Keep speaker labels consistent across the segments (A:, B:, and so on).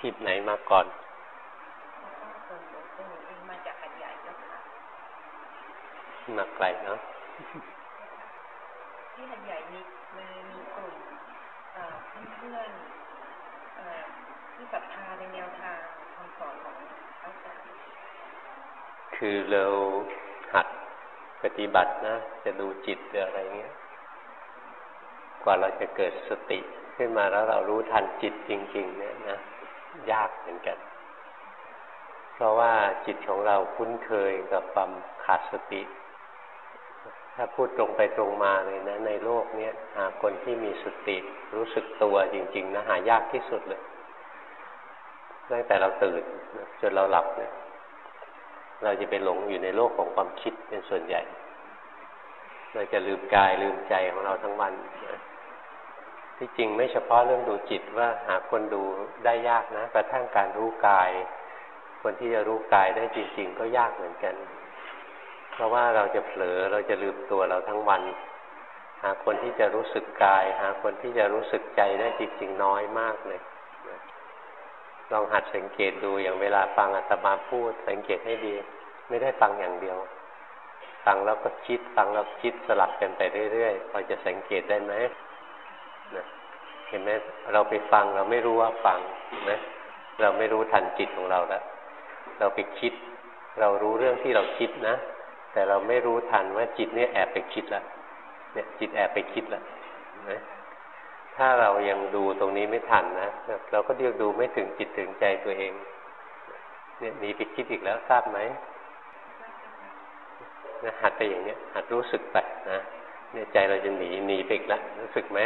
A: ที่ไหนมาก่อน
B: มาจากหัดใหญ่เจ้าค่ะ
A: มาไกลเนาะ
B: ที่หัดใหญ่มีมีมีกลุ่มเพื่อนที่ศรัทธาในแนวทางคำสอนของพระอาจารย์
A: คือเราหัดปฏิบัตินะ จะดูจิตหรืออะไรเงี้ย กว่าเราจะเกิดสติขึ้นมาแล้วเรารู้ทันจิตจริง ๆ เนี่ยนะ ยากเหมือนกัน เพราะว่าจิตของเราคุ้นเคยกับความขาดสติ ถ้าพูดตรงไปตรงมาเลยนะ ในโลกเนี้ยหาคนที่มีสติรู้สึกตัวจริง ๆนะหายากที่สุดเลยตั้งแต่เราตื่นจนเราหลับเนี่ยเราจะไปหลงอยู่ในโลกของความคิดเป็นส่วนใหญ่ เราจะลืมกายลืมใจของเราทั้งวัน ที่จริงไม่เฉพาะเรื่องดูจิตว่าหาคนดูได้ยากนะกระทั่งการรู้กาย คนที่จะรู้กายได้จริง ๆ ก็ยากเหมือนกัน เพราะว่าเราจะเผลอเราจะลืมตัวเราทั้งวัน หาคนที่จะรู้สึกกาย หาคนที่จะรู้สึกใจได้จริง ๆ น้อยมากเลยลองหัดสังเกตดูอย่างเวลาฟังอาตมาพูด สังเกตให้ดี ไม่ได้ฟังอย่างเดียว ฟังแล้วก็คิดฟังแล้วคิดสลับกันไปเรื่อยๆพอจะสังเกตได้ไหม นะเห็นไหมเราไปฟังเราไม่รู้ว่าฟังนไหมเราไม่รู้ทันจิตของเราแล้วเราไปคิด เรารู้เรื่องที่เราคิดนะ แต่เราไม่รู้ทันว่าจิตเนี่ยแอบไปคิดล้วเนี่ยจิตแอบไปคิดล้วนะถ้าเรายังดูตรงนี้ไม่ทันนะเราก็เรียกดูไม่ถึงจิตถึงใจตัวเอง เนี่ยหนีไปคิดอีกแล้วทราบไหมนะหัดไปอย่างเนี้ยหัดรู้สึกไปนะเนี่ยใจเราจะหนีหนีไปอีกแล้วรู้สึกไหม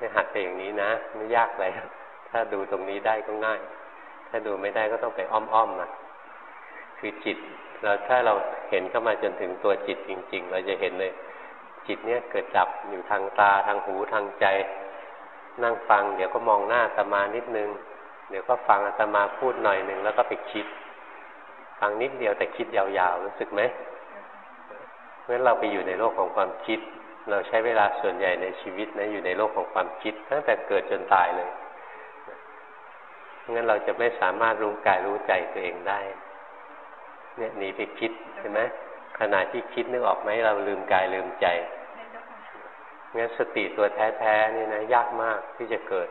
A: ห้หัดไปอย่างนี้นะไม่ยากเลยถ้าดูตรงนี้ได้ก็ง่าย ถ้าดูไม่ได้ก็ต้องไปอ้อมๆนะคือจิต เราถ้าเราเห็นเข้ามาจนถึงตัวจิตจริง ๆ เราจะเห็นเลย จิตเนี้ยเกิดดับอยู่ทางตาทางหูทางใจ นั่งฟัง เดี๋ยวก็มองหน้าตมานิดนึง เดี๋ยวก็ฟังอาตมาพูดหน่อยหนึ่งแล้วก็ไปคิด ฟังนิดเดียวแต่คิดยาวๆรู้สึกไหมเพราะฉะนั้นเราไปอยู่ในโลกของความคิด เราใช้เวลาส่วนใหญ่ในชีวิตนะอยู่ในโลกของความคิด ตั้งแต่เกิดจนตายเลยงั้นเราจะไม่สามารถรู้กายรู้ใจตัวเองได้ เนี่ยหนีไปคิดใช่ไหมขณะที่คิดนึกออกไหมเราลืมกายลืมใจงั้นสติตัวแท้ๆนี่นะยากมากที่จะเกิด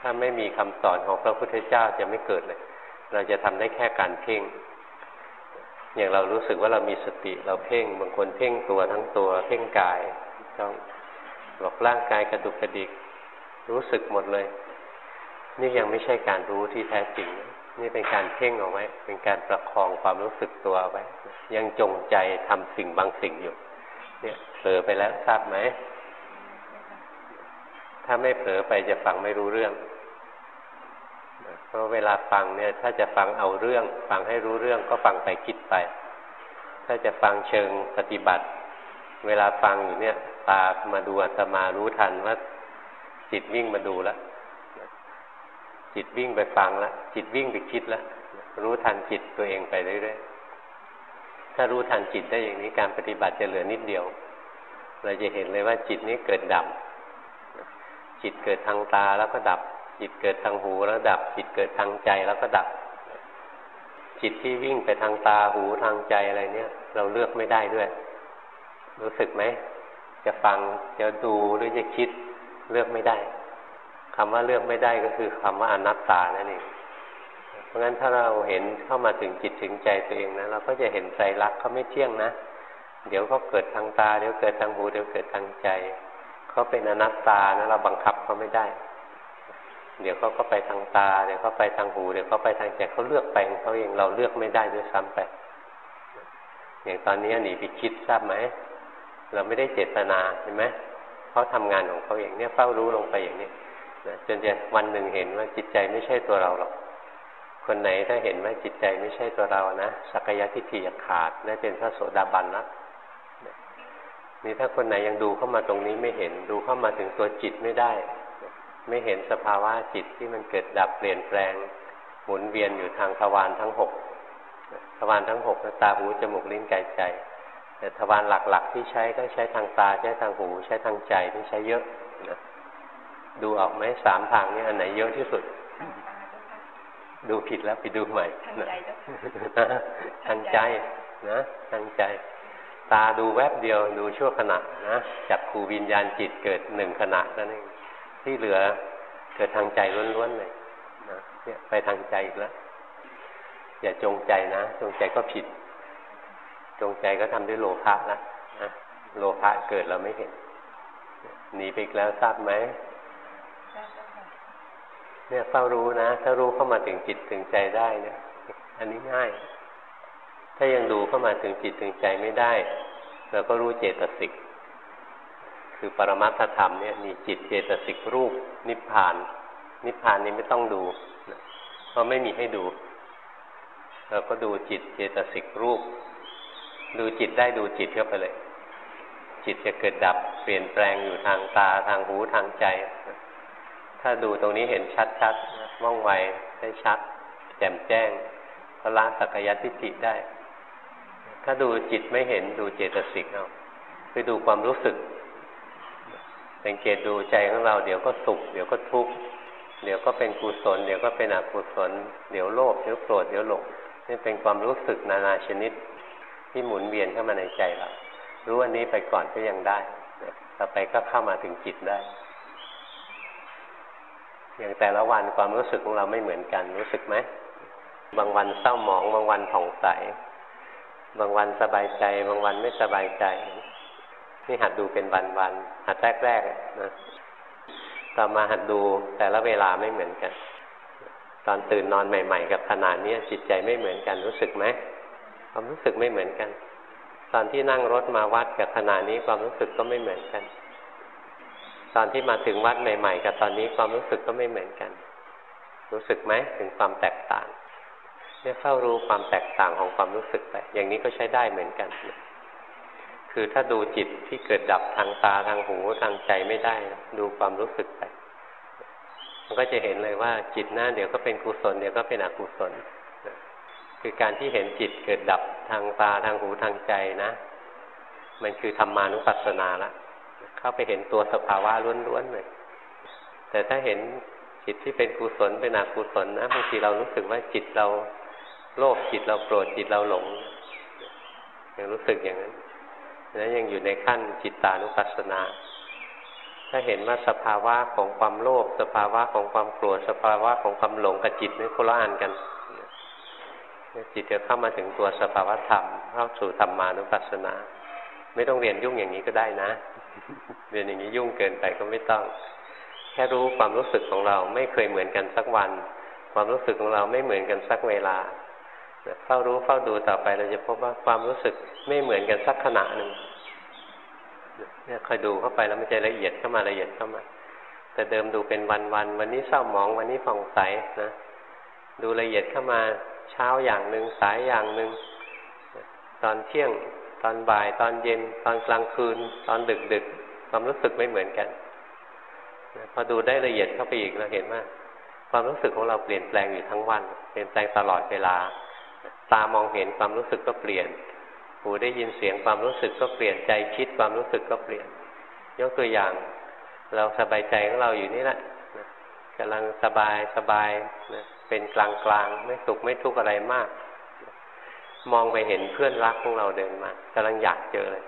A: ถ้าไม่มีคำสอนของพระพุทธเจ้าจะไม่เกิดเลย เราจะทำได้แค่การเพ่ง อย่างเรารู้สึกว่าเรามีสติเราเพ่ง บางคนเพ่งตัวทั้งตัวเพ่งกาย ต้องบอกร่างกายกระดุกกระดิก รู้สึกหมดเลย นี่ยังไม่ใช่การรู้ที่แท้จริง นี่เป็นการเพ่งเอาไว้ เป็นการประคองความรู้สึกตัวไว้ ยังจงใจทำสิ่งบางสิ่งอยู่ เนี่ยเผลอไปแล้วทราบไหมถ้าไม่เผลอไปจะฟังไม่รู้เรื่องเพราะเวลาฟังเนี่ย ถ้าจะฟังเอาเรื่อง ฟังให้รู้เรื่องก็ฟังไปคิดไป ถ้าจะฟังเชิงปฏิบัติ เวลาฟังอยู่เนี่ย ตามาดูอาตมารู้ทันว่า จิตวิ่งมาดูแล้วจิตวิ่งไปฟังแล้วจิตวิ่งไปคิดแล้วรู้ทันจิตตัวเองไปเรื่อยๆถ้ารู้ทันจิตได้อย่างนี้การปฏิบัติจะเหลือนิดเดียว เราจะเห็นเลยว่าจิตนี้เกิดดับ จิตเกิดทางตาแล้วก็ดับ จิตเกิดทางหูแล้วดับ จิตเกิดทางใจแล้วก็ดับ จิตที่วิ่งไปทางตาหูทางใจอะไรเนี่ย เราเลือกไม่ได้ด้วย รู้สึกไหม จะฟังจะดูหรือจะคิดเลือกไม่ได้คำว่าเลือกไม่ได้ก็คือคำว่าอนัตตานั่นเองเพราะงั้นถ้าเราเห็นเข้ามาถึงจิตถึงใจตัวเองนะเราก็จะเห็นใจรักเขาไม่เที่ยงนะ เดี๋ยวก็เกิดทางตา เดี๋ยวเกิดทางหูเดี๋ยวเกิดทางใจเขาเป็นอนัตตานะเราบังคับเขาไม่ได้ เดี๋ยวเขาก็ไปทางตา เดี๋ยวเขาไปทางหู เดี๋ยวเขาไปทางใจเขาเลือกไปเขาเองเราเลือกไม่ได้ด้วยซ้ำไปอย่างตอนนี้หนีไปคิดทราบไหม เราไม่ได้เจตนาเห็นไหมเขาทำงานของเขาเอย่างนี้เฝ้ารู้ลงไปอย่างนี้นะจนจะวันหนึ่งเห็นว่าจิตใจไม่ใช่ตัวเราหรอก คนไหนถ้าเห็นว่าจิตใจไม่ใช่ตัวเรานะสักยะทิฏฐิขาดได้เป็นพระโสดาบันละนี่ถ้าคนไหนยังดูเข้ามาตรงนี้ไม่เห็นดูเข้ามาถึงตัวจิตไม่ได้ ไม่เห็นสภาวะจิตที่มันเกิดดับเปลี่ยนแปลง หมุนเวียนอยู่ทางทวารทั้งหกทวารทั้งหกตาหูจมูกลิ้นกายใจ แต่ทวารหลักๆ ที่ใช้ก็ใช้ทางตาใช้ทางหู ใช้ทางใจที่ใช้เยอะนะดูออกไหมสามทางนี้อันไหนเยอะที่สุด ดูผิดแล้วไปดูใหม่ทางใจนะทางใจ ตาดูแวบเดียวดูชั่วขณะนะจากครูวิญญาณจิตเกิดหนึ่งขณะนั่นเองที่เหลือเกิดทางใจล้วนๆเลยนะเนี่ยไปทางใจอีกแล้วอย่าจงใจนะ จงใจก็ผิด จงใจก็ทำด้วยโลภะละนะโลภะเกิดเราไม่เห็นหนีไปอีกแล้วทราบไหมเนี่ยเฝ้ารู้นะ ถ้ารู้เข้ามาถึงจิตถึงใจได้เนี่ยอันนี้ง่าย ถ้ายังดูเข้ามาถึงจิตถึงใจไม่ได้เราก็รู้เจตสิก คือปรมัตถธรรมเนี่ยมีจิตเจตสิกรูป นิพพาน นิพพานนี้ไม่ต้องดูเพราะไม่มีให้ดู เราก็ดูจิตเจตสิกรูป ดูจิตได้ดูจิตเข้าไปเลย จิตจะเกิดดับเปลี่ยนแปลงอยู่ทางตาทางหูทางใจ ถ้าดูตรงนี้เห็นชัดๆว่องไวได้ชัด แจ่มแจ้งก็ละสักยทิฏฐิได้ ถ้าดูจิตไม่เห็นดูเจตสิกเอาไปดูความรู้สึก สังเกตดูใจของเรา เดี๋ยวก็สุข เดี๋ยวก็ทุกข์เดี๋ยวก็เป็นกุศล เดี๋ยวก็เป็นอกุศล เดี๋ยวโลภเดี๋ยวโกรธเดี๋ยวหลงนี่เป็นความรู้สึกนานาชนิด ที่หมุนเวียนเข้ามาในใจเรารู้อันนี้ไปก่อนก็ยังได้ต่อไปก็เข้ามาถึงจิตได้ อย่างแต่ละวันความรู้สึกของเราไม่เหมือนกันรู้สึกไหมบางวันเศร้าหมอง บางวันผ่องใส บางวันสบายใจ บางวันไม่สบายใจ นี่หัดดูเป็นวันๆหัดแรกๆนะต่อมาหัดดูแต่ละเวลาไม่เหมือนกัน ตอนตื่นนอนใหม่ ๆ กับขนาดนี้จิตใจไม่เหมือนกันรู้สึกไหม ความรู้สึกไม่เหมือนกัน ตอนที่นั่งรถมาวัดกับขณะนี้ความรู้สึกก็ไม่เหมือนกัน ตอนที่มาถึงวัดใหม่ ๆ กับตอนนี้ความรู้สึกก็ไม่เหมือนกัน รู้สึกไหมถึงความแตกต่างเนี่ยเฝ้ารู้ความแตกต่างของความรู้สึกไป อย่างนี้ก็ใช้ได้เหมือนกัน คือถ้าดูจิตที่เกิดดับทางตาทางหูทางใจไม่ได้ ดูความรู้สึกไป มันก็จะเห็นเลยว่าจิตหน้าเดี๋ยวก็เป็นกุศลเดี๋ยวก็เป็นอกุศล คือการที่เห็นจิตเกิดดับทางตาทางหูทางใจนะ มันคือธรรมานุปัสสนาละเข้าไปเห็นตัวสภาวะล้วนๆเลยแต่ถ้าเห็นจิตที่เป็นกุศลเป็นอกุศลนะบางทีเรารู้สึกว่าจิตเราโลภจิตเราโกรธจิตเราหลงยังรู้สึกอย่างนั้นนั้นยังอยู่ในขั้นจิตตานุปัสสนา ถ้าเห็นว่าสภาวะของความโลภสภาวะของความโกรธสภาวะของความหลงกับจิตนี่คนละอันกัน จิตจะเข้ามาถึงตัวสภาวธรรมเข้าสู่ธรรมานุปัสสนา ไม่ต้องเรียนยุ่งอย่างนี้ก็ได้นะ เรียนอย่างนี้ยุ่งเกินไปก็ไม่ต้อง แค่รู้ความรู้สึกของเราไม่เคยเหมือนกันสักวัน ความรู้สึกของเราไม่เหมือนกันสักเวลาเฝ้ารู้เฝ้าดูต่อไปเราจะพบว่าความรู้สึกไม่เหมือนกันสักขณะหนึ่งเนี่ยคอยดูเข้าไปแล้วมันจะละเอียดเข้ามาละเอียดเข้ามา แต่เดิมดูเป็นวันวันวันนี้เศร้าหมองวันนี้ผ่องใสนะดูละเอียดเข้ามา เช้าอย่างหนึ่งสายอย่างหนึ่งตอนเที่ยงตอนบ่ายตอนเย็น ตอนกลางคืน ตอนดึกดึกความรู้สึกไม่เหมือนกันพอดูได้ละเอียดเข้าไปอีกเราเห็นว่าความรู้สึกของเราเปลี่ยนแปลงอยู่ทั้งวัน เปลี่ยนแปลงตลอดเวลา ตามองเห็นความรู้สึกก็เปลี่ยน หูได้ยินเสียงความรู้สึกก็เปลี่ยนใจคิดความรู้สึกก็เปลี่ยน ยกตัวอย่าง เราสบายใจของเราอยู่นี่แหละกำลังสบายสบาย เป็นกลางกลางไม่สุขไม่ทุกข์อะไรมาก มองไปเห็นเพื่อนรักของเราเดินมากำลังอยากเจอเลย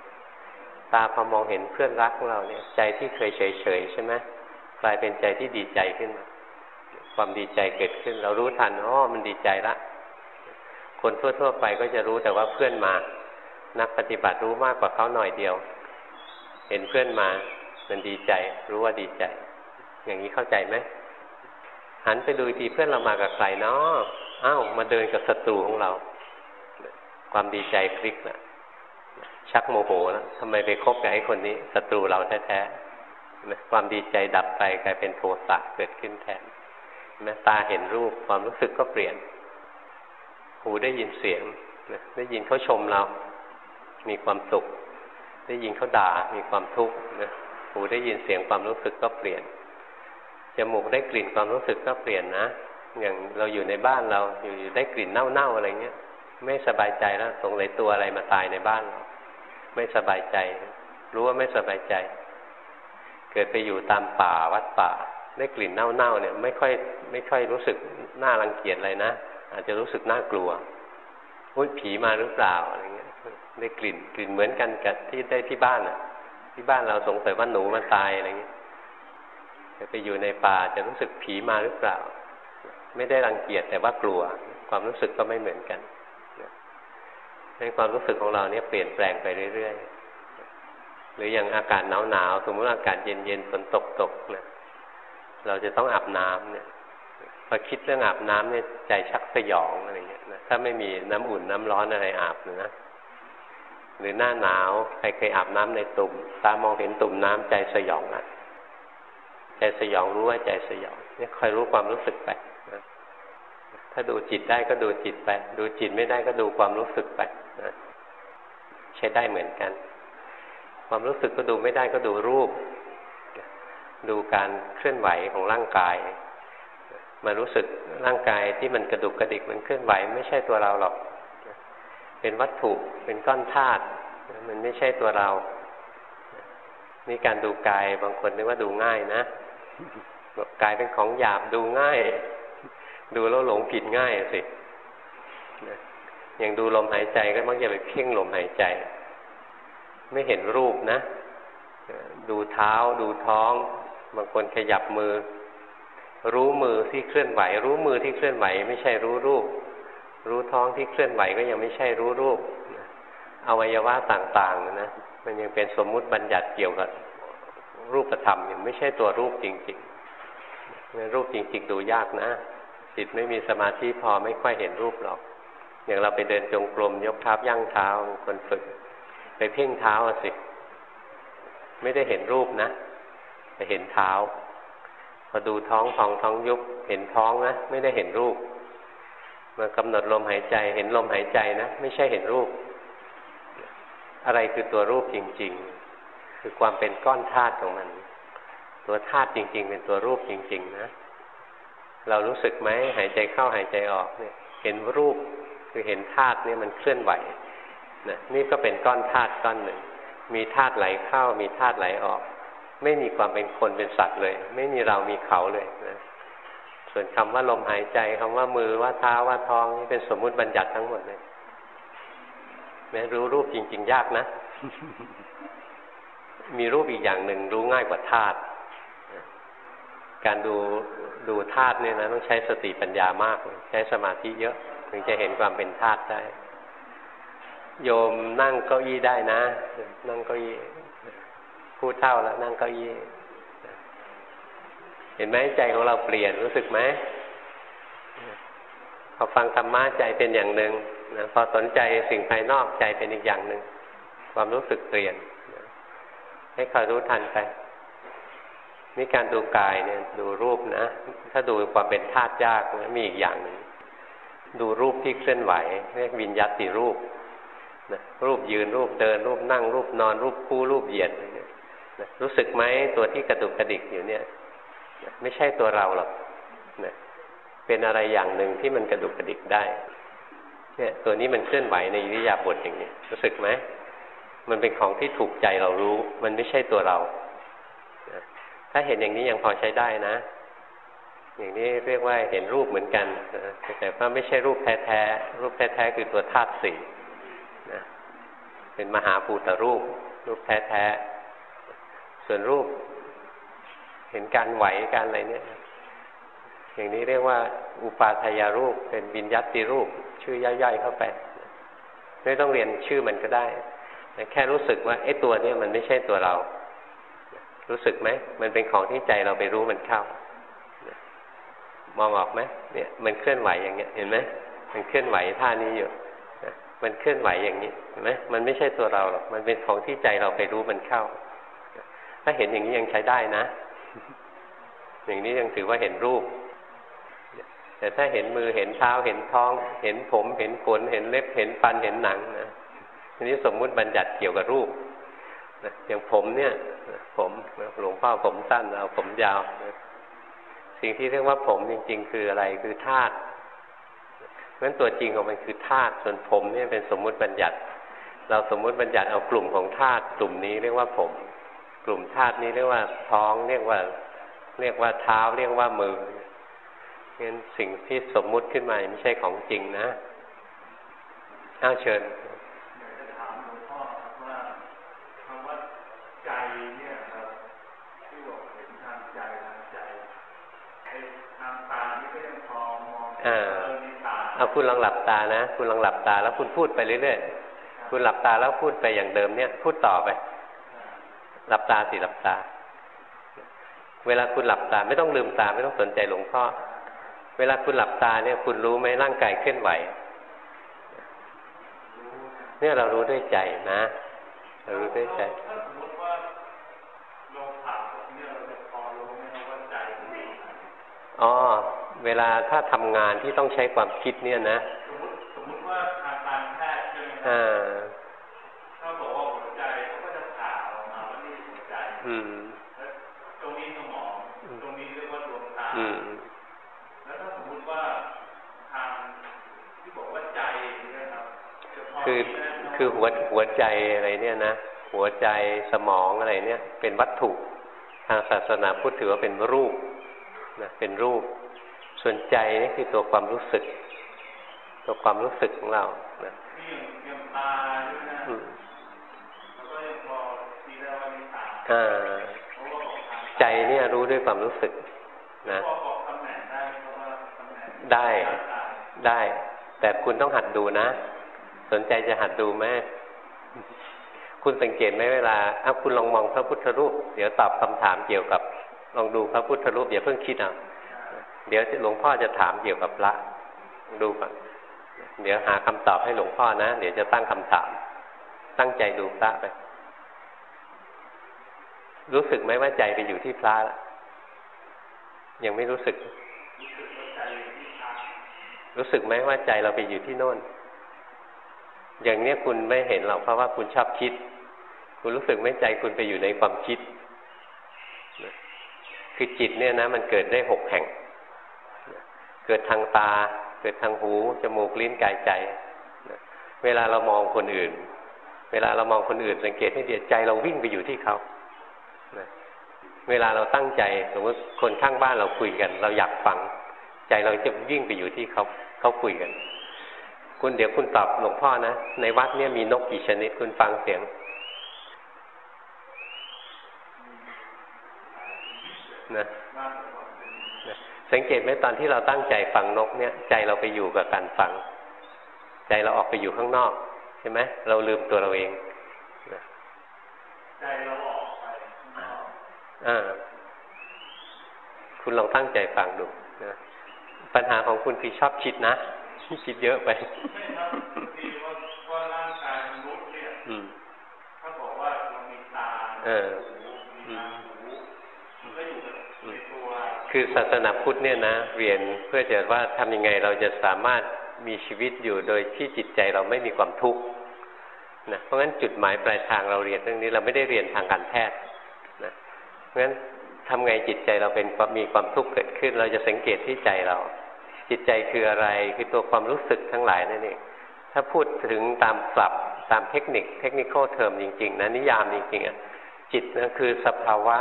A: ตาพอมองเห็นเพื่อนรักของเราเนี่ย ใจที่เคยเฉยเฉยใช่ไหมกลายเป็นใจที่ดีใจขึ้นมาความดีใจเกิดขึ้น เรารู้ทันอ๋อมันดีใจละคนทั่ว ๆ ไปก็จะรู้แต่ว่าเพื่อนมา นักปฏิบัติรู้มากกว่าเขาหน่อยเดียว เห็นเพื่อนมา มันดีใจ รู้ว่าดีใจ อย่างนี้เข้าใจไหม หันไปดูทีเพื่อนเรามากับใครเนาะอ้าวมาเดินกับศัตรูของเรา ความดีใจคลิกนะชักโมโหแล้วทำไมไปคบกับไอ้คนนี้ศัตรูเราแท้ๆความดีใจดับไปกลายเป็นโทสะเกิดขึ้นแทนแม้ตาเห็นรูปความรู้สึกก็เปลี่ยน หูได้ยินเสียงได้ยินเขาชมเรา มีความสุข ได้ยินเขาด่า มีความทุกข์หูได้ยินเสียงความรู้สึกก็เปลี่ยน จมูกได้กลิ่นความรู้สึกก็เปลี่ยนนะ อย่างเราอยู่ในบ้านเราอยู่ได้กลิ่นเน่าๆอะไรเงี้ย ไม่สบายใจแล้วสงสัยตัวอะไรมาตายในบ้านเราไม่สบายใจ รู้ว่าไม่สบายใจ เกิดไปอยู่ตามป่าวัดป่า ได้กลิ่นเน่าๆเนี่ย ไม่ค่อยไม่ค่อยรู้สึกน่ารังเกียจอะไรนะอาจจะรู้สึกน่ากลัวอุ้ยผีมาหรือเปล่าอะไรเงี้ย ได้กลิ่นกลิ่นเหมือนกันกับที่ได้ที่บ้านอะ ที่บ้านเราสงสัยว่าหนูมันตายอะไรเงี้ย แต่ไปอยู่ในป่าจะรู้สึกผีมาหรือเปล่า ไม่ได้รังเกียจแต่ว่ากลัว ความรู้สึกก็ไม่เหมือนกันในความรู้สึกของเราเนี่ยเปลี่ยนแปลงไปเรื่อยๆ หรืออย่างอากาศหนาวๆ สมมติอากาศเย็นๆ ฝนตกตกนะเราจะต้องอาบน้ำเนี่ย พอคิดเรื่องอาบน้ำเนี่ยใจชักสยองอะไรเงี้ยนะ ถ้าไม่มีน้ำอุ่นน้ำร้อนอะไรอาบนะ หรือหน้าหนาวใครเคยอาบน้ำในตุ่ม ตามองเห็นตุ่มน้ำใจสยองอะ ใจสยองรู้ว่าใจสยองเนี่ยคอยรู้ความรู้สึกไปนะถ้าดูจิตได้ก็ดูจิตไป ดูจิตไม่ได้ก็ดูความรู้สึกไปนะใช้ได้เหมือนกัน ความรู้สึกก็ดูไม่ได้ก็ดูรูป ดูการเคลื่อนไหวของร่างกายมารู้สึกร่างกายที่มันกระดุกกระดิกมันเคลื่อนไหวไม่ใช่ตัวเราหรอก เป็นวัตถุเป็นก้อนธาตุมันไม่ใช่ตัวเรานี่การดูกายบางคนนึกว่าดูง่ายนะ กลายเป็นของหยาบดูง่าย ดูแล้วหลงผิดง่ายสิอย่างดูลมหายใจก็มักจะไปเพ่งลมหายใจ ไม่เห็นรูปนะ ดูเท้าดูท้อง บางคนขยับมือ รู้มือที่เคลื่อนไหว รู้มือที่เคลื่อนไหว ไม่ใช่รู้รูป รู้ท้องที่เคลื่อนไหวก็ยังไม่ใช่รู้รูปอวัยวะต่างๆนะมันยังเป็นสมมุติบัญญัติเกี่ยวกับ รูปธรรมยังไม่ใช่ตัวรูปจริงๆรูปจริง ๆ ดูยากนะจิตไม่มีสมาธิพอไม่ค่อยเห็นรูปหรอก อย่างเราไปเดินจงกรมยกเท้าย่างเท้าคนฝึก ไปเพ่งเท้าสิ ไม่ได้เห็นรูปนะแต่เห็นเท้า พอดูท้องท้องท้องยุบเห็นท้องนะไม่ได้เห็นรูปมากำหนดลมหายใจ เห็นลมหายใจนะไม่ใช่เห็นรูป อะไรคือตัวรูปจริง ๆ คือความเป็นก้อนธาตุของมัน ตัวธาตุจริง ๆ เป็นตัวรูปจริง ๆ นะ เรารู้สึกไหมหายใจเข้าหายใจออกเนี่ย เห็นรูปคือเห็นธาตุเนี่ยมันเคลื่อนไหวนะนี่ก็เป็นก้อนธาตุก้อนหนึ่ง มีธาตุไหลเข้า มีธาตุไหลออก ไม่มีความเป็นคนเป็นสัตว์เลย ไม่มีเรามีเขาเลยนะส่วนคำว่าลมหายใจคำว่ามือว่าเท้าว่าท้องนี่เป็นสมมุติบัญญัติทั้งหมดเลยแม้รู้รูปจริง ๆ ยากนะ มีรูปอีกอย่างหนึ่งรู้ง่ายกว่าธาตุการดูดูธาตุเนี่ยนะต้องใช้สติปัญญามาก ใช้สมาธิเยอะ ถึงจะเห็นความเป็นธาตุได้ โยมนั่งเก้าอี้ได้นะ นั่งเก้าอี้ผู้เท่าแล้วนั่งเก้าอี้ เห็นไหมใจของเราเปลี่ยนรู้สึกไหมพอฟังธรรมะใจเป็นอย่างหนึ่งนะพอสนใจสิ่งภายนอกใจเป็นอีกอย่างหนึ่งความรู้สึกเปลี่ยน ให้คอยรู้ทันไปนี่การดูกายเนี่ย ดูรูปนะ ถ้าดูความเป็นธาตุยากนะมีอีกอย่างหนึ่งดูรูปที่เคลื่อนไหวเรียกวิญญาติรูปนะรูปยืนรูปเดิน รูปนั่ง รูปนอน รูปคู่รูปเหยียดรู้สึกไหมตัวที่กระดุกกระดิกอยู่เนี่ยไม่ใช่ตัวเราหรอกนะเป็นอะไรอย่างหนึ่งที่มันกระดุกกระดิกได้ เนี่ย ตัวนี้มันเคลื่อนไหวในวิริยาบทอย่างนี้รู้สึกไหม มันเป็นของที่ถูกใจเรารู้ มันไม่ใช่ตัวเรา ถ้าเห็นอย่างนี้ยังพอใช้ได้นะ อย่างนี้เรียกว่าเห็นรูปเหมือนกันแต่ว่าไม่ใช่รูปแท้ๆ รูปแท้ๆคือตัวธาตุสี่เป็นมหาภูตรูป รูปแท้ๆ ส่วนรูป เห็นการไหวการอะไรเนี่ย อย่างนี้เรียกว่า อุปาทายารูป เป็นบินยัติรูป ชื่อย่อยๆเข้าไป ไม่ต้องเรียนชื่อมันก็ได้ แค่รู้สึกว่าไอ้ตัวนี้มันไม่ใช่ตัวเรา รู้สึกไหมมันเป็นของที่ใจเราไปรู้มันเข้ามองออกไหมเนี่ย มันเคลื่อนไหวอย่างเงี้ย เห็นไหมมันเคลื่อนไหวท่านี้อยู่มันเคลื่อนไหวอย่างนี้เห็นไหมมันไม่ใช่ตัวเราหรอกมันเป็นของที่ใจเราไปรู้มันเข้า ถ้าเห็นอย่างนี้ยังใช้ได้นะ อย่างนี้ยังถือว่าเห็นรูป แต่ถ้าเห็นมือเห็นเท้าเห็นท้อง เห็นผม เห็นขนเห็นเล็บเห็นฟันเห็นหนังนะ ทีนี้สมมุติบัญญัติเกี่ยวกับรูปนะอย่างผมเนี่ยผมหลวงพ่อผมสั้นเอาผมยาว สิ่งที่เรียกว่าผมจริง ๆ คืออะไรคือธาตุเพราะฉะนั้นตัวจริงของมันคือธาตุส่วนผมเนี่ยเป็นสมมุติบัญญัติ เราสมมุติบัญญัติเอากลุ่มของธาตุกลุ่มนี้เรียกว่าผม กลุ่มธาตุนี้เรียกว่าท้อง เรียกว่า เรียกว่าเท้าเรียกว่ามืองั้นสิ่งที่สมมุติขึ้นมาไม่ใช่ของจริงนะเอาเชิญ เอาคุณลองหลับตานะ คุณลองหลับตาแล้วคุณพูดไปเรื่อยๆ คุณหลับตาแล้วพูดไปอย่างเดิมเนี่ย พูดต่อไป หลับตาสิหลับตา เวลาคุณหลับตาไม่ต้องลืมตาไม่ต้องสนใจหลวงพ่อ เวลาคุณหลับตาเนี่ย คุณรู้ไหมร่างกายเคลื่อนไหว เนี่ยเรารู้ด้วยใจนะ เรารู้ด้วยใจอ๋อ เวลาถ้าทำงานที่ต้องใช้ความคิดเนี่ยนะ
C: สมมติสมมติว่าทางการแพทย์ใช่ไหม
A: ครับ
C: ถ้าบอกว่าหัวใจเขาก็จะผ่าออกมาว่านี่หัวใจ
A: อืม
C: ตรงนี้สมองตรงนี้เรียกว่าดวงตาแล้วถ้าสมมติว่าทางที่บอกว่าใจเนี่ยครับ
A: คือคือหัวหัวใจอะไรเนี่ยนะหัวใจสมองอะไรเนี่ย เป็นวัตถุ ทางศาสนาพุทธถือว่าเป็นรูปนะเป็นรูป ส่วนใจนี่คือตัวความรู้สึก ตัวความรู้สึกของเรานะใจเนี่ยรู้ด้วยความรู้สึกนะ ได้ได้ แต่คุณต้องหัดดูนะ สนใจจะหัดดูไหมคุณสังเกตไหมเวลาเอาคุณลองมองพระพุทธรูป เดี๋ยวตอบคำถามเกี่ยวกับ ลองดูพระพุทธรูปอย่าเพิ่งคิดอะเดี๋ยวหลวงพ่อจะถามเกี่ยวกับพระดูก่อนเดี๋ยวหาคำตอบให้หลวงพ่อนะ เดี๋ยวจะตั้งคำถาม ตั้งใจดูพระไป รู้สึกไหมว่าใจไปอยู่ที่พระแล้วยังไม่รู้สึก รู้สึกไหมว่าใจเราไปอยู่ที่โน่น อย่างเนี้ยคุณไม่เห็นหรอกเพราะว่าคุณชอบคิด คุณรู้สึกไหมใจคุณไปอยู่ในความคิด คือจิตเนี่ยนะ มันเกิดได้หกแห่ง เกิดทางตา เกิดทางหู จมูกลิ้นกายใจ เวลาเรามองคนอื่น เวลาเรามองคนอื่น สังเกตให้เดียใจเราวิ่งไปอยู่ที่เขาเวลาเราตั้งใจสมมติคนข้างบ้านเราคุยกัน เราอยากฟัง ใจเราจะวิ่งไปอยู่ที่เขาเขาคุยกัน คุณเดี๋ยวคุณตอบหลวงพ่อนะ ในวัดเนี่ยมีนกกี่ชนิดคุณฟังเสียง นะ สังเกตไหมตอนที่เราตั้งใจฟังนกเนี่ย ใจเราไปอยู่กับการฟัง ใจเราออกไปอยู่ข้างนอกใช่ไหมเราลืมตัวเราเอง
C: ใจเราออกไป
A: อ่าคุณลองตั้งใจฟังดูนะปัญหาของคุณคือชอบคิดนะคิดเยอะไปไม่
C: ครับดีว่าว่าร่างกายมนุษย์เนี่ยถ้าบอกว่าเรามีตา
A: เออ คือศาสนาพุทธเนี่ยนะเรียนเพื่อจะว่าทำยังไงเราจะสามารถมีชีวิตอยู่โดยที่จิตใจเราไม่มีความทุกข์นะเพราะงั้นจุดหมายปลายทางเราเรียนเรื่องนี้เราไม่ได้เรียนทางการแพทย์นะเพราะงั้นทำไงจิตใจเราเป็นมีความทุกข์เกิดขึ้น เราจะสังเกตที่ใจเรา จิตใจคืออะไรคือตัวความรู้สึกทั้งหลายนั่นเองถ้าพูดถึงตามกลับตามเทคนิคเทคนิคเทอมจริงๆนะนิยามจริงๆอะจิตนั่นคือสภาวะ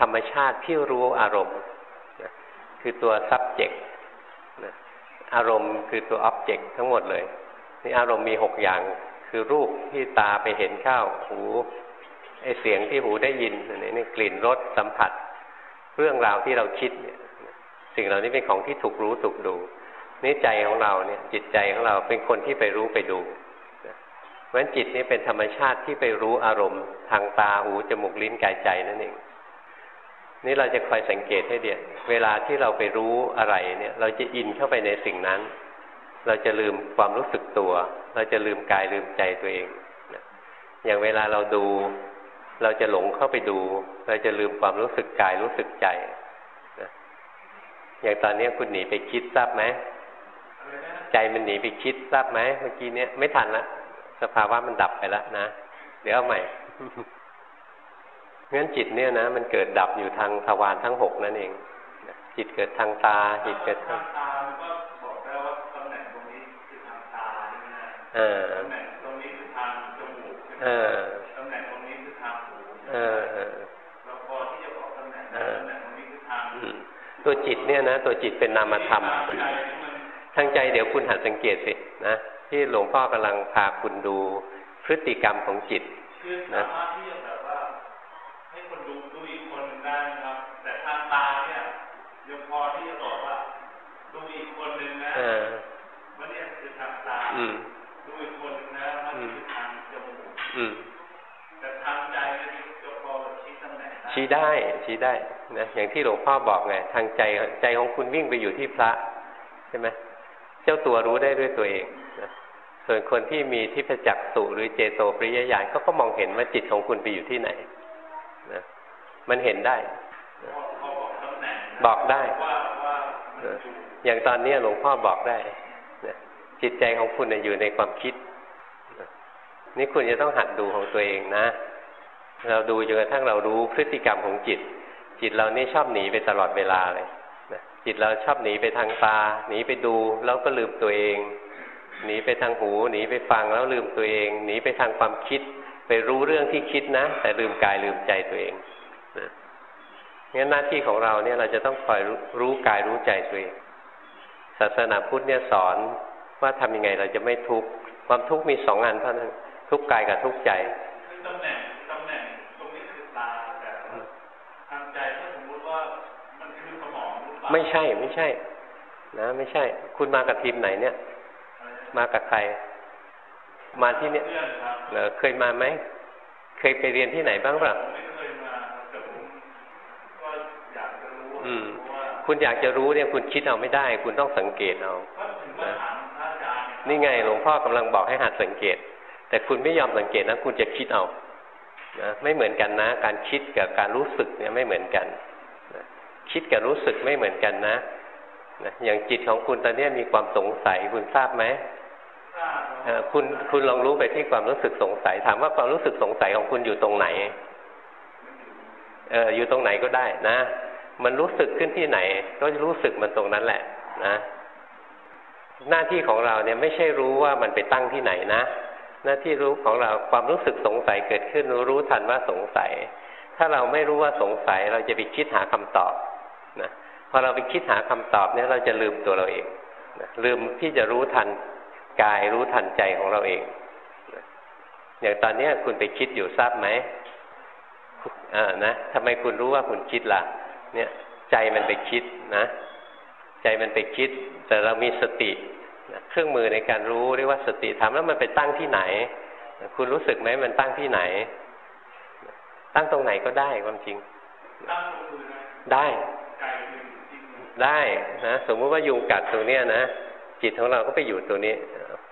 A: ธรรมชาติที่รู้อารมณ์ คือตัว subject นะอารมณ์คือตัว object ทั้งหมดเลย นี่อารมณ์มีหกอย่าง คือรูปที่ตาไปเห็นเข้าหูไอเสียงที่หูได้ยินนี่นี่กลิ่นรสสัมผัส เรื่องราวที่เราคิดเนี่ย สิ่งเหล่านี้เป็นของที่ถูกรู้ถูกดูนี่ใจของเราเนี่ย จิตใจของเราเป็นคนที่ไปรู้ไปดูเพราะฉะนั้นจิตนี้เป็นธรรมชาติที่ไปรู้อารมณ์ ทางตาหูจมูกลิ้นกายใจนั่นเอง นี่เราจะคอยสังเกตให้เดียเวลาที่เราไปรู้อะไรเนี่ย เราจะอินเข้าไปในสิ่งนั้น เราจะลืมความรู้สึกตัว เราจะลืมกายลืมใจตัวเองอย่างเวลาเราดู เราจะหลงเข้าไปดู เราจะลืมความรู้สึกกายรู้สึกใจอย่างตอนนี้คุณหนีไปคิดทราบไหมใจมันหนีไปคิดทราบไหมเมื่อกี้เนี้ยไม่ทันละสภาวะมันดับไปแล้วนะ เดี๋ยวเอาใหม่ งั้นจิตเนี่ยนะมันเกิดดับอยู่ทางทวารทั้งหกนั่นเอง จิตเกิดทางตา จิตเกิดทาง
C: ตาก็บอกได้ว่าตำแหน่งตรงนี้คือทางตาใช่ไหม
A: เอ
C: อตำแหน่งตรงนี้คือทางจมูกใช่ไหมตำแหน่งตรงนี้คือทางหู
A: เออ
C: เราพอที่จะบอกตำแหน่งตำแหน่งตรงนี้คือทางหู
A: ตัวจิตเนี่ยนะ ตัวจิตเป็นนามธรรมทางใจเดี๋ยวคุณหัดสังเกตสินะที่หลวงพ่อกำลังพาคุณดูพฤติกรรมของจิตนะที่ ชี้ได้นะอย่างที่หลวงพ่อบอกไงทางใจใจของคุณวิ่งไปอยู่ที่พระใช่ไหมเจ้าตัวรู้ได้ด้วยตัวเองนะส่วนคนที่มีทิพจักสุหรือเจโตปริยญาณก็ก็มองเห็นว่าจิตของคุณไปอยู่ที่ไหนนะมันเห็นได้บอกได้อย่างตอนนี้หลวงพ่อบอกได้จิตใจของคุณอยู่ในความคิดนี่คุณจะต้องหัดดูของตัวเองนะ เราดูจนกระทั่งเรารู้พฤติกรรมของจิต จิตเรานี่ชอบหนีไปตลอดเวลาเลยจิตเราชอบหนีไปทางตา หนีไปดูแล้วก็ลืมตัวเอง หนีไปทางหู หนีไปฟังแล้วลืมตัวเอง หนีไปทางความคิด ไปรู้เรื่องที่คิดนะ แต่ลืมกายลืมใจตัวเองนะงั้นหน้าที่ของเราเนี่ยเราจะต้องคอยรู้กายรู้ใจตัวเอง ศาสนาพุทธเนี่ยสอนว่าทำยังไงเราจะไม่ทุกข์ความทุกข์มีสองอันเท่านั้น ทุกข์กายกับทุกข์ใจตำแหน่งตรงนี้คือตาแต่ทางใจถ้าสมมติว่ามันคือสมอง ไม่ใช่ไม่ใช่ นะ ไม่ใช่ คุณมากับทีมไหนเนี่ย มากับใคร มาที่เนี่ยเหรอเคยมาไหมเคยไปเรียนที่ไหนบ้างเปล่าอืม คุณอยากจะรู้เนี่ย คุณคิดเอาไม่ได้ คุณต้องสังเกตเอานะนี่ไงหลวงพ่อกำลังบอกให้หัดสังเกต แต่คุณไม่ยอมสังเกตนะ คุณจะคิดเอานะไม่เหมือนกันนะ การคิดกับการรู้สึกเนี่ยไม่เหมือนกันนะ คิดกับรู้สึกไม่เหมือนกันนะนะอย่างจิตของคุณตอนนี้มีความสงสัยคุณทราบไหมคุณคุณลองรู้ไปที่ความรู้สึกสงสัย ถามว่าความรู้สึกสงสัยของคุณอยู่ตรงไหนเอออยู่ตรงไหนก็ได้นะ มันรู้สึกขึ้นที่ไหน ก็จะรู้สึกมันตรงนั้นแหละ นะ หน้าที่ของเราเนี่ยไม่ใช่รู้ว่ามันไปตั้งที่ไหนนะ หน้าที่รู้ของเราความรู้สึกสงสัยเกิดขึ้น รู้ทันว่าสงสัย ถ้าเราไม่รู้ว่าสงสัยเราจะไปคิดหาคำตอบ นะพอเราไปคิดหาคำตอบเนี่ยเราจะลืมตัวเราเองนะลืมที่จะรู้ทันกายรู้ทันใจของเราเองนะอย่างตอนนี้คุณไปคิดอยู่ทราบไหมอ่านะทำไมคุณรู้ว่าคุณคิดละ่ะ เนี่ย ใจมันไปคิดนะ ใจมันไปคิด แต่เรามีสติเครื่องมือในการรู้เรียกว่าสติทำแล้วมันไปตั้งที่ไหน คุณรู้สึกไหมมันตั้งที่ไหน ตั้งตรงไหนก็ได้ความจริง ได้ ได้นะสมมุติว่ายุงกัดตรงเนี้ยนะจิตของเราก็ไปอยู่ตรงนี้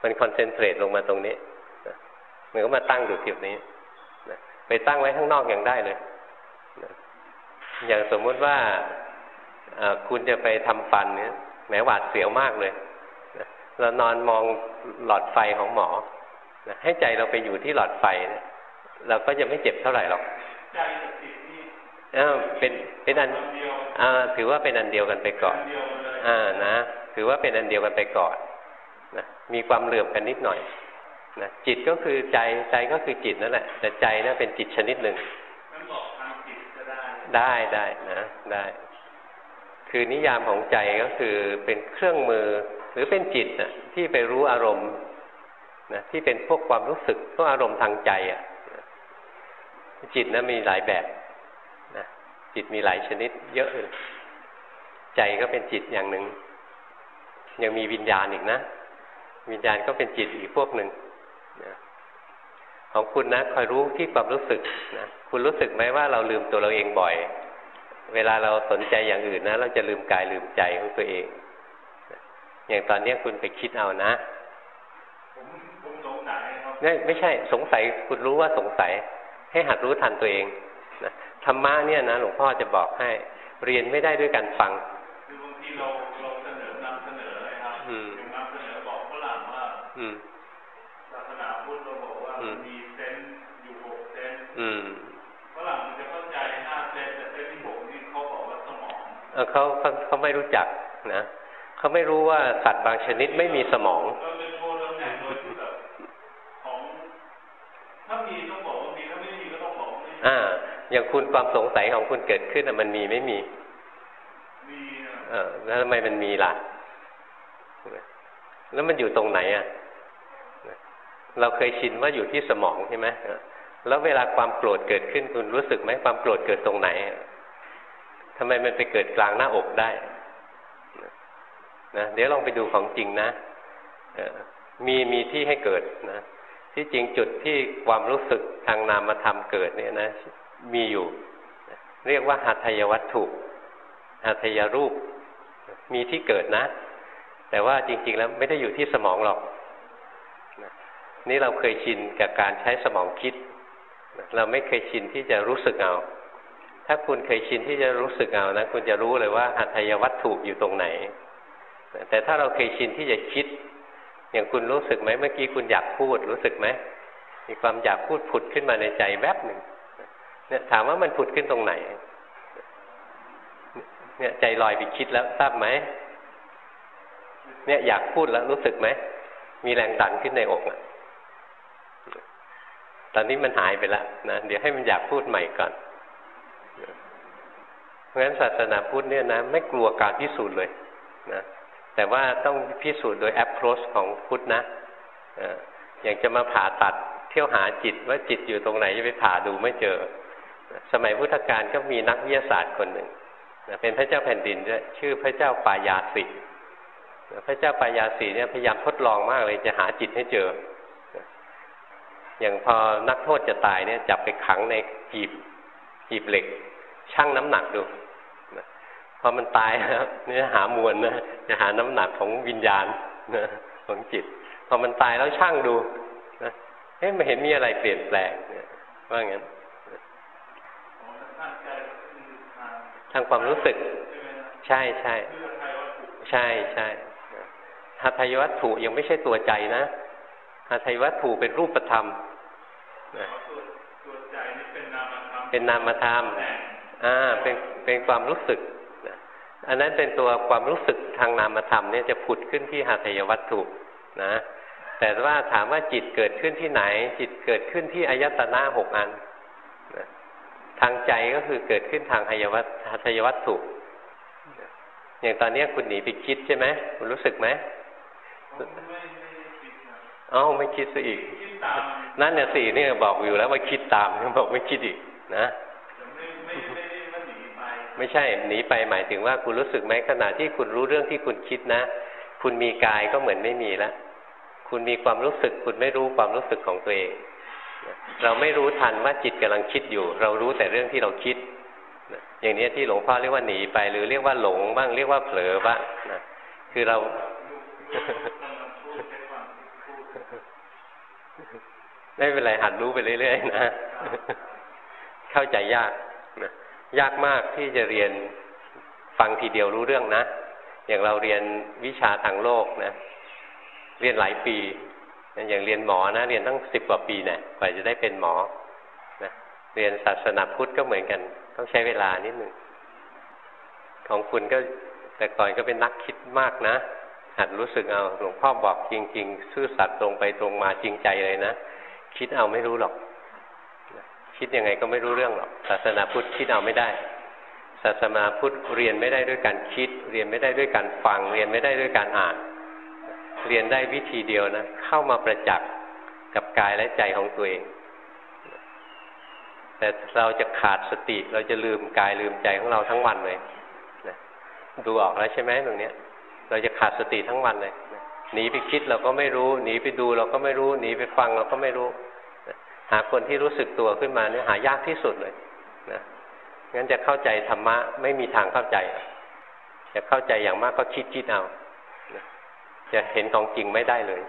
A: มันคอนเซนเทรตลงมาตรงนี้มันก็มาตั้งอยู่ที่นี้ไปตั้งไว้ข้างนอกอย่างได้เลยอย่างสมมุติว่าคุณจะไปทำฟันเนี่ยแหมหวาดเสียวมากเลยเรานอนมองหลอดไฟของหมอให้ใจเราไปอยู่ที่หลอดไฟเนี่ยเราก็จะไม่เจ็บเท่าไหร่หรอกใจ จิตนี่เป็นเป็นอันถือว่าเป็นอันเดียวกันไปก่อนอ่านะ ถือว่าเป็นอันเดียวกันไปก่อนนะมีความเหลื่อมกันนิดหน่อยนะจิตก็คือใจใจก็คือจิตนั่นแหละ แต่ใจนั่นเป็นจิตชนิดหนึ่งได้ได้นะได้ คือนิยามของใจก็คือเป็นเครื่องมือหรือเป็นจิตนะที่ไปรู้อารมณ์นะที่เป็นพวกความรู้สึกพวกอารมณ์ทางใจอะ จิตนะมีหลายแบบนะ จิตมีหลายชนิด เยอะเลยใจก็เป็นจิตอย่างหนึ่ง ยังมีวิญญาณอีกนะ วิญญาณก็เป็นจิตอีกพวกหนึ่งนะของคุณนะคอยรู้ที่ความรู้สึกนะคุณรู้สึกไหมว่าเราลืมตัวเราเองบ่อย เวลาเราสนใจอย่างอื่นนะ เราจะลืมกายลืมใจของตัวเอง อย่างตอนนี้คุณไปคิดเอานะผมสงสัยครับไม่ใช่สงสัยคุณรู้ว่าสงสัย ให้หัดรู้ทันตัวเองนะ ธรรมะเนี่ยนะหลวงพ่อจะบอกให้ เรียนไม่ได้ด้วยการฟังคือบางทีเราเราเสนอนำเสนออะไรครับนำเสนอบอกฝรั่งว่าศาสนาพุทธเราบอกว่ามีเซนอยู่หกเซนฝรั่งจะเข้าใจห้าเซนแต่เซนที่หกนี่เขาบอกว่าสมองเออเขาเขาเขาไม่รู้จักนะเขาไม่รู้ว่าสัตว์บางชนิดไม่มีสมองอ่า อย่างคุณความสงสัยของคุณเกิดขึ้นมันมีไม่มี มีเออแล้วทำไมมันมีล่ะ แล้วมันอยู่ตรงไหนอะ เราเคยชินว่าอยู่ที่สมองใช่ไหมแล้วเวลาความโกรธเกิดขึ้นคุณรู้สึกไหมความโกรธเกิดตรงไหนทำไมมันไปเกิดกลางหน้าอกได้นะเดี๋ยวลองไปดูของจริงนะมีมีที่ให้เกิดนะ ที่จริงจุดที่ความรู้สึกทางนามธรรมเกิดเนี่ยนะ มีอยู่ เรียกว่าหัตถยวัตถุหัตถยรูป มีที่เกิดนะ แต่ว่าจริง ๆ แล้วไม่ได้อยู่ที่สมองหรอก นี่เราเคยชินกับการใช้สมองคิด เราไม่เคยชินที่จะรู้สึกเอาถ้าคุณเคยชินที่จะรู้สึกเอานะคุณจะรู้เลยว่าหัตถยวัตถุอยู่ตรงไหน แต่ถ้าเราเคยชินที่จะคิด อย่างคุณรู้สึกไหมเมื่อกี้คุณอยากพูดรู้สึกไหมมีความอยากพูดผุดขึ้นมาในใจแวบหนึ่ง เนี่ยถามว่ามันผุดขึ้นตรงไหน เนี่ยใจลอยไปคิดแล้วทราบไหมเนี่ยอยากพูดแล้วรู้สึกไหม มีแรงดันขึ้นในอกอะตอนนี้มันหายไปแล้วนะเดี๋ยวให้มันอยากพูดใหม่ก่อน เพราะฉะนั้นศาสนาพุทธเนี่ยนะไม่กลัวการพิสูจน์เลยนะแต่ว่าต้องพิสูจน์โดยแอปโรสของพุทธนะอย่างจะมาผ่าตัดเที่ยวหาจิตว่าจิตอยู่ตรงไหนจะไปผ่าดูไม่เจอ สมัยพุทธกาลก็มีนักวิทยาศาสตร์คนหนึ่งเป็นพระเจ้าแผ่นดินด้วยชื่อพระเจ้าปายาสิพระเจ้าปายาสีเนี่ยพยายามทดลองมากเลยจะหาจิตให้เจอ อย่างพอนักโทษจะตายเนี่ยจับไปขังในหีบหีบเหล็กชั่งน้ำหนักดูพอมันตายแล้วเนี่ยหามวลนะจะหาน้ำหนักของวิญญาณนะของจิต พอมันตายแล้วชั่งดูนะเฮ้ยไม่เห็นมีอะไรเปลี่ยนแปลงเนี่ยว่างั้น ทางความรู้สึก ใช่ใช่ใช่ใช่หัตถยวัตถุยังไม่ใช่ตัวใจนะหัตถยวัตถุเป็นรูปธรรมเป็นนามธรรมอ่าเป็นเป็นความรู้สึกอันนั้นเป็นตัวความรู้สึกทางนามธรรมเนี่ยจะผุดขึ้นที่หัตถยวัตถุนะแต่ว่าถามว่าจิตเกิดขึ้นที่ไหน จิตเกิดขึ้นที่อายตนะหกอันนะ ทางใจก็คือเกิดขึ้นทางหยวัตหัตถยวัตถุ อย่างตอนนี้คุณหนีไปคิดใช่ไหมคุณรู้สึกไหมเอ้าไม่คิดซะอีก นั่นเนี่ยสี่นี่บอกอยู่แล้วว่าคิดตามบอกไม่คิดอีกนะไม่ใช่หนีไปหมายถึงว่าคุณรู้สึกไหมขณะที่คุณรู้เรื่องที่คุณคิดนะ คุณมีกายก็เหมือนไม่มีแล้วคุณมีความรู้สึก คุณไม่รู้ความรู้สึกของตัวเอง เราไม่รู้ทันว่าจิตกำลังคิดอยู่ เรารู้แต่เรื่องที่เราคิดอย่างนี้ที่หลวงพ่อเรียกว่าหนีไป หรือเรียกว่าหลงบ้างเรียกว่าเผลอบ้างนะคือเรา ไม่เป็นไรหัดรู้ไปเรื่อยๆนะเข้าใจยากนะยากมากที่จะเรียนฟังทีเดียวรู้เรื่องนะ อย่างเราเรียนวิชาทางโลกนะ เรียนหลายปี อย่างเรียนหมอนะ เรียนตั้งสิบกว่าปีเนะี่ยกว่าจะได้เป็นหมอนะเรียนศาสนาพุทธก็เหมือนกัน ต้องใช้เวลานิดหนึ่งของคุณก็แต่ก่อนก็เป็นนักคิดมากนะ หัดรู้สึกเอาหลวงพ่อบอกจริง ๆ ซื่อสัตย์ตรงไปตรงมาจริงใจเลยนะ คิดเอาไม่รู้หรอก คิดยังไงก็ไม่รู้เรื่องหรอก ศาสนาพุทธคิดเอาไม่ได้ ศาสนาพุทธเรียนไม่ได้ด้วยการคิด เรียนไม่ได้ด้วยการฟัง เรียนไม่ได้ด้วยการอ่าน เรียนได้วิธีเดียวนะ เข้ามาประจักษ์กับกายและใจของตัวเอง แต่เราจะขาดสติเราจะลืมกายลืมใจของเราทั้งวันเลยนะดูออกแล้วใช่ไหมตรงเนี้ย เราจะขาดสติทั้งวันเลยหนีไปคิดเราก็ไม่รู้หนีไปดูเราก็ไม่รู้หนีไปฟังเราก็ไม่รู้หาคนที่รู้สึกตัวขึ้นมาเนี่ยหายากที่สุดเลยนะงั้นจะเข้าใจธรรมะไม่มีทางเข้าใจจะเข้าใจอย่างมากก็คิดคิดเอา จะเห็นของจริงไม่ได้เลย